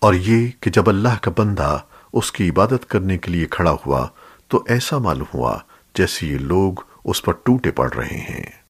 اور یہ کہ جب اللہ کا بندہ اس کی عبادت کرنے کے لیے کھڑا ہوا تو ایسا معلوم ہوا جیسے یہ لوگ اس پر ٹوٹے پڑ رہے ہیں۔